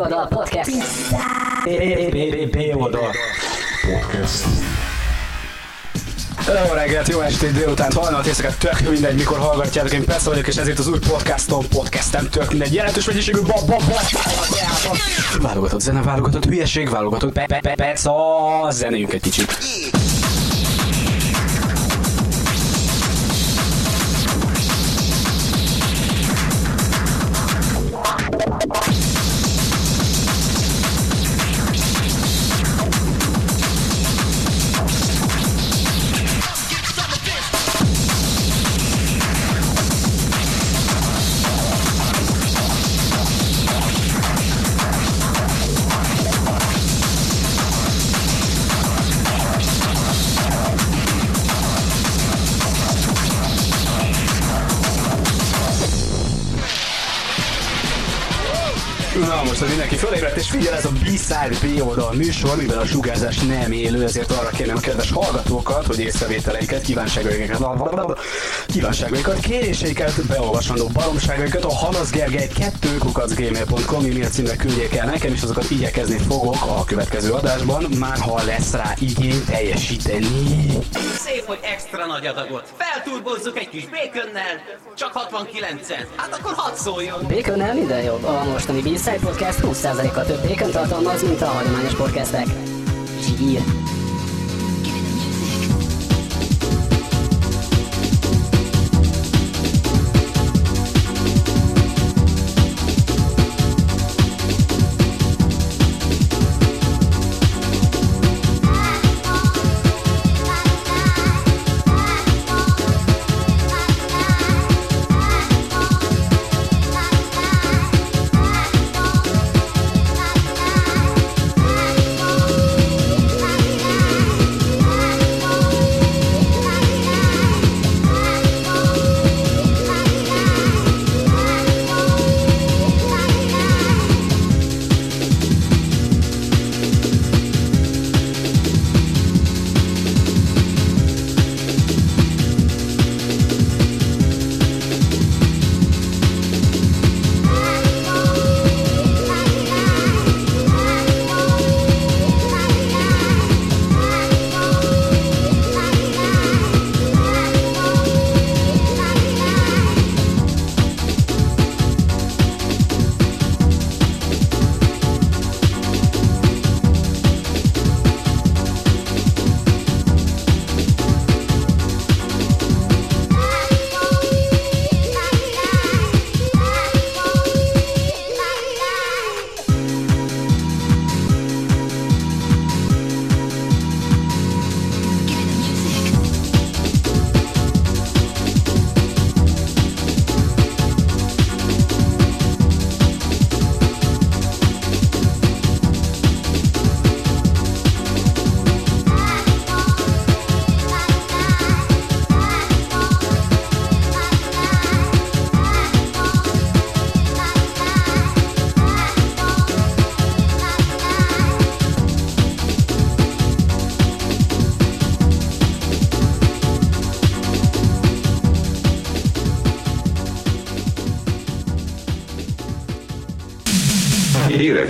B-oldal podcast. B-oldal. Podcast. Jó reggelt, jó estét, délután, hajnalt, éjszakát, tök mindegy, mikor hallgatjátok, én persze vagyok, és ezért az új podcastom, podcastem tök mindegy, jelentős mennyiségű ba ba ba Válogatott zene, válogatott hülyeség, válogatott pe pe pe peca, zenéjünk egy kicsit. Figyel, ez a B-Side B oldal műsor, mivel a sugárzás nem élő, ezért arra kérném a kedves hallgatókat, hogy észrevételeiket, kívánságaikat, kívánságaikat, kéréseiket, beolvasandó baromságaikat a Halasz Gergely 2 kukacgmail.com e-mail címre küldjék el nekem, és azokat igyekezni fogok a következő adásban, már ha lesz rá igény teljesíteni. Szép, hogy extra nagy adagot. Felturbozzuk egy kis békönnel. Csak 69 cent. Hát akkor hadd szóljon. Békönnel minden jobb. A mostani B-Side Podcast 20%-kal több békön tartalmaz, mint a hagyományos podcastek. Zsír.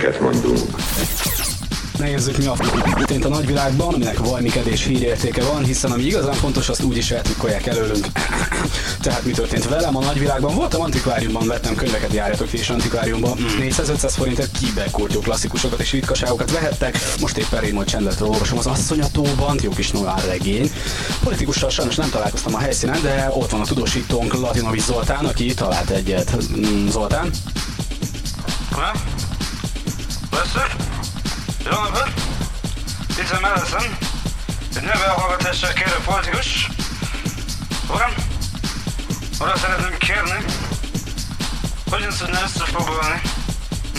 Híreket mondunk. Nézzük mi a történt a nagyvilágban, aminek vajmikedés hírértéke van, hiszen ami igazán fontos, azt úgyis eltitkolják előlünk. Tehát mi történt velem a nagyvilágban? Voltam antikváriumban, vettem könyveket, járjatok ti is antikváriumban. 400-500 forintért kibekurtyó klasszikusokat és ritkaságokat vehettek. Most éppen rémol csendet olvasom az asszonyatóban, jó kis noir regény. Politikussal sajnos nem találkoztam a helyszínen, de ott van a tudósítónk Latinovics Zoltán, aki talált egyet. Mm, Zoltán? Ha? Veszek? Jó napot! Itt van mellettem egy növellhallgatásra kérő politikus. Uram, arra szeretném kérni, hogyan tudna összefoglalni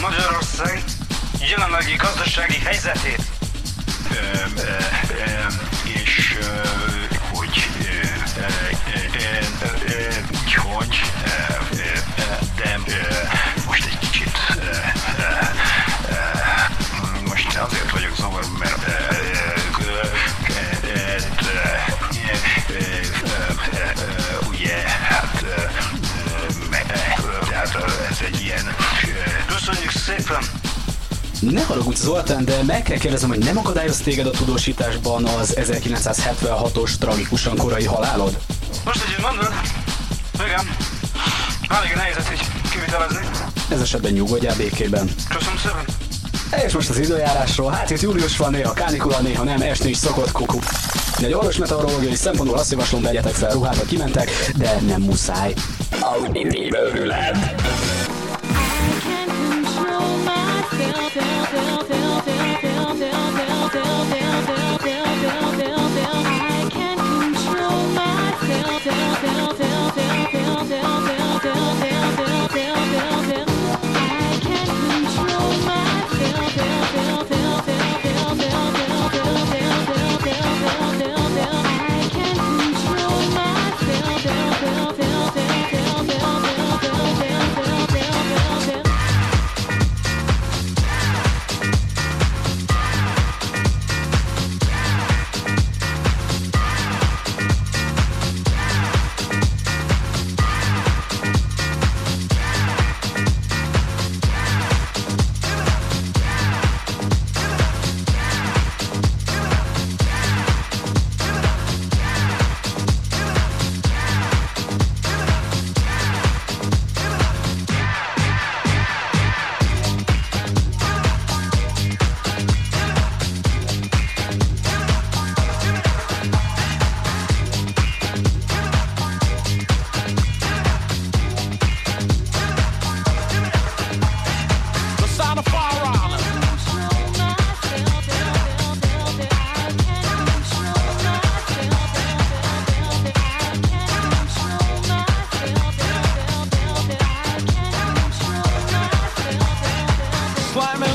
Magyarország jelenlegi gazdasági helyzetét. És Ne haragudj Zoltán, de meg kell kérdezem, hogy nem akadályoz téged a tudósításban az 1976-os tragikusan korai halálod? Most, hogy mondod, igen, elég nehéz ezt így kivitelezni. Ez esetben nyugodjál békében. Köszönöm szépen. És most az időjárásról, hát itt július van, néha kánikula, néha nem, esni is szokott kuku. De egy orvos meteorológiai szempontból azt javaslom, vegyetek fel ruhát, ha kimentek, de nem muszáj. Auditív őrület. The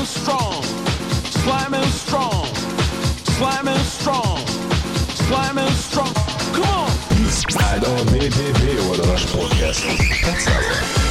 strong, slamming strong, slamming strong, slamming strong. Come on. I don't need to be what a podcast. That's all.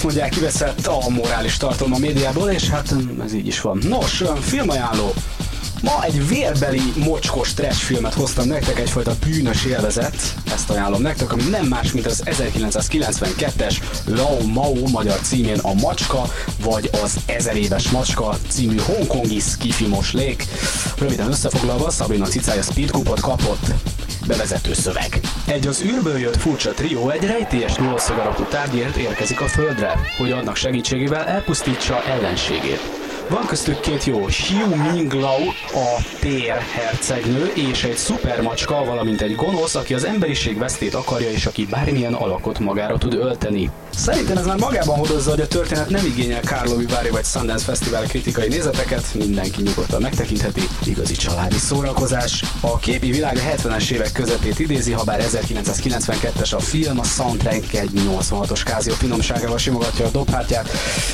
Azt mondják, kiveszett a morális tartalom a médiából, és hát ez így is van. Nos, filmajánló. Ma egy vérbeli, mocskos trash filmet hoztam nektek, egyfajta bűnös élvezet. Ezt ajánlom nektek, ami nem más, mint az 1992-es Lao Mao magyar címén a Macska, vagy az Ezer éves Macska című hongkongi skifi moslék. Röviden összefoglalva, Szabina cicája Speed Coupot kapott Bevezető szöveg. Egy az űrből jött furcsa trió egy rejtélyes nyolcszög alakú tárgyért érkezik a földre, hogy annak segítségével elpusztítsa ellenségét. Van köztük két jó, Xiu Minglao, a tér hercegnő, és egy szupermacska, valamint egy gonosz, aki az emberiség vesztét akarja, és aki bármilyen alakot magára tud ölteni. Szerintem ez már magában hordozza, hogy a történet nem igényel Karlovy Vári vagy Sundance Festival kritikai nézeteket, mindenki nyugodtan megtekintheti, igazi családi szórakozás. A képi világ a 70-es évek közepét idézi, ha bár 1992-es a film, a soundtrack egy 86-os Casio finomságával simogatja a dobhártyát.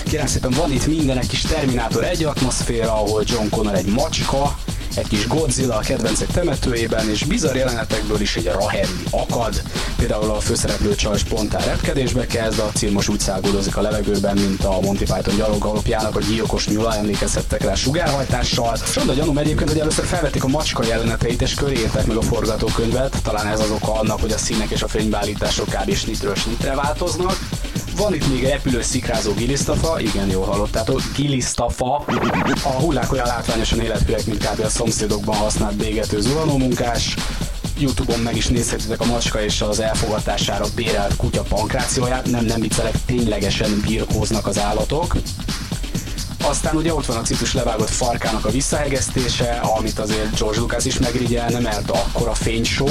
Kérem szépen van itt minden, egy kis Terminátor egy atmoszféra, ahol John Connor egy macska, egy kis Godzilla a kedvencek temetőjében, és bizarr jelenetekből is egy Rahemli akad. Például a főszereplő csaj spontán repkedésbe kezd, a Cirmos úgy száguldozik a levegőben, mint a Monty Python gyaloggalopjának a gyilkos nyula, emlékezhettek rá sugárhajtással. Sonda gyanúm egyébként, hogy először felvették a macska jeleneteit, és köré írták meg a forgatókönyvet. Talán ez az oka annak, hogy a színek és a fénybeállítások kb. snitről snitre változnak. Van itt még egy repülő szikrázó gilisztafa, igen, jól hallottátok, gilisztafa. A hullák olyan látványosan életűek, mint kb. a szomszédokban használt bégető zuhanómunkás. Youtube-on meg is nézhetitek a macska és az elfogatására bérelt kutya pankrációját. Nem, nem viccelek, ténylegesen birkóznak az állatok. Aztán ugye ott van a citus levágott farkának a visszahegesztése, amit azért George Lucas is megrigyelne, mert akkora fénysó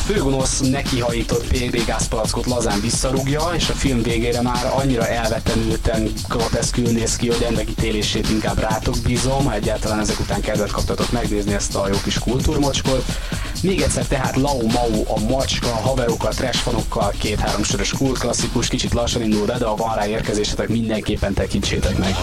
főgonosz nekihajított pégázpalackot lazán visszarúgja, és a film végére már annyira elvetemülten groteszkül néz ki, hogy ennek ítélését inkább rátok bízom, ha egyáltalán ezek után kedvet kaptatok megnézni ezt a jó kis kultúrmocskot. Még egyszer tehát Lau Mau a macska, haverokkal, trashfanokkal, két-három soros kult klasszikus, kicsit lassan indul, de, de a van rá érkezésetek mindenképpen tekintsétek meg.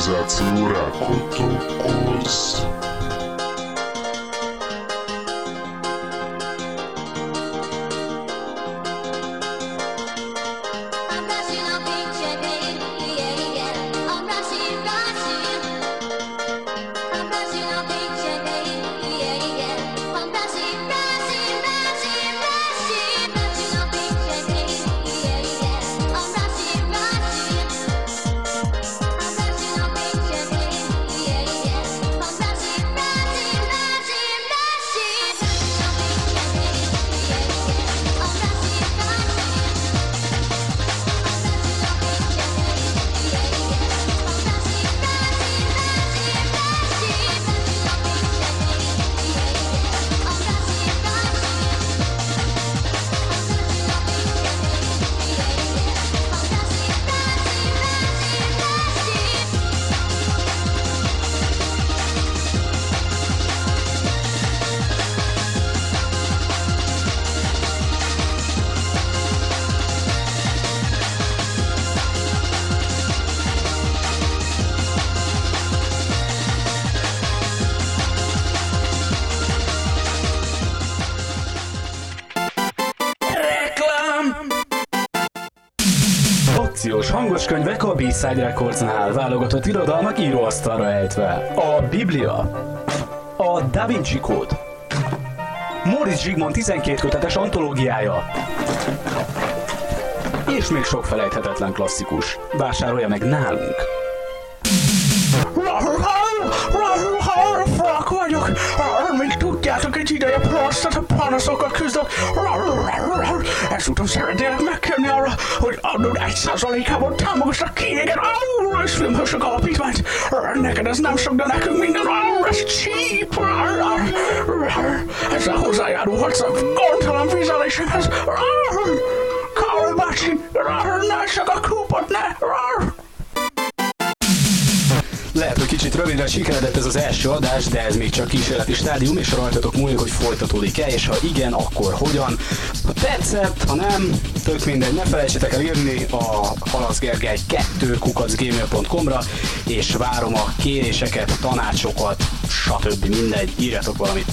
realizacji uraku turkus. B-Side Recordsnál válogatott irodalmak íróasztalra ejtve. A Biblia, a Da Vinci Code, Moritz Zsigmond 12 kötetes antológiája, és még sok felejthetetlen klasszikus. Vásárolja meg nálunk! Frak vagyok, mint Tudjátok, egy ideje prosztata panaszokkal küzdök. Ezúton szeretnének megkérni arra, hogy adnod egy százalékában támogassak ki igen és filmhősök alapítványt. Neked ez nem sok, de nekünk minden A ez cheap. Ezzel hozzájárulhatsz a gondtalan vizelésemhez. Károly bácsi, ne csak a kúpot, ne! Lehet, hogy kicsit rövidre sikeredett ez az első adás, de ez még csak kísérleti stádium, és rajtatok múlik, hogy folytatódik-e, és ha igen, akkor hogyan. Ha tetszett, ha nem, tök mindegy, ne felejtsetek el írni a halaszgergely 2 kukacgmail.com-ra, és várom a kéréseket, tanácsokat, stb. mindegy, írjatok valamit.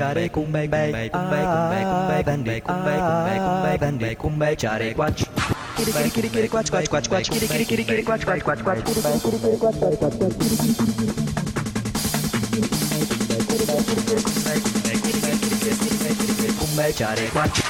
chare cum bei bei cum bei cum bei cum bei cum bei cum bei cum bei cum bei cum bei cum bei chare quach kiri kiri kiri quach quach quach quach kiri kiri kiri kiri quach quach quach quach kiri kiri kiri quach quach quach cum bei chare quach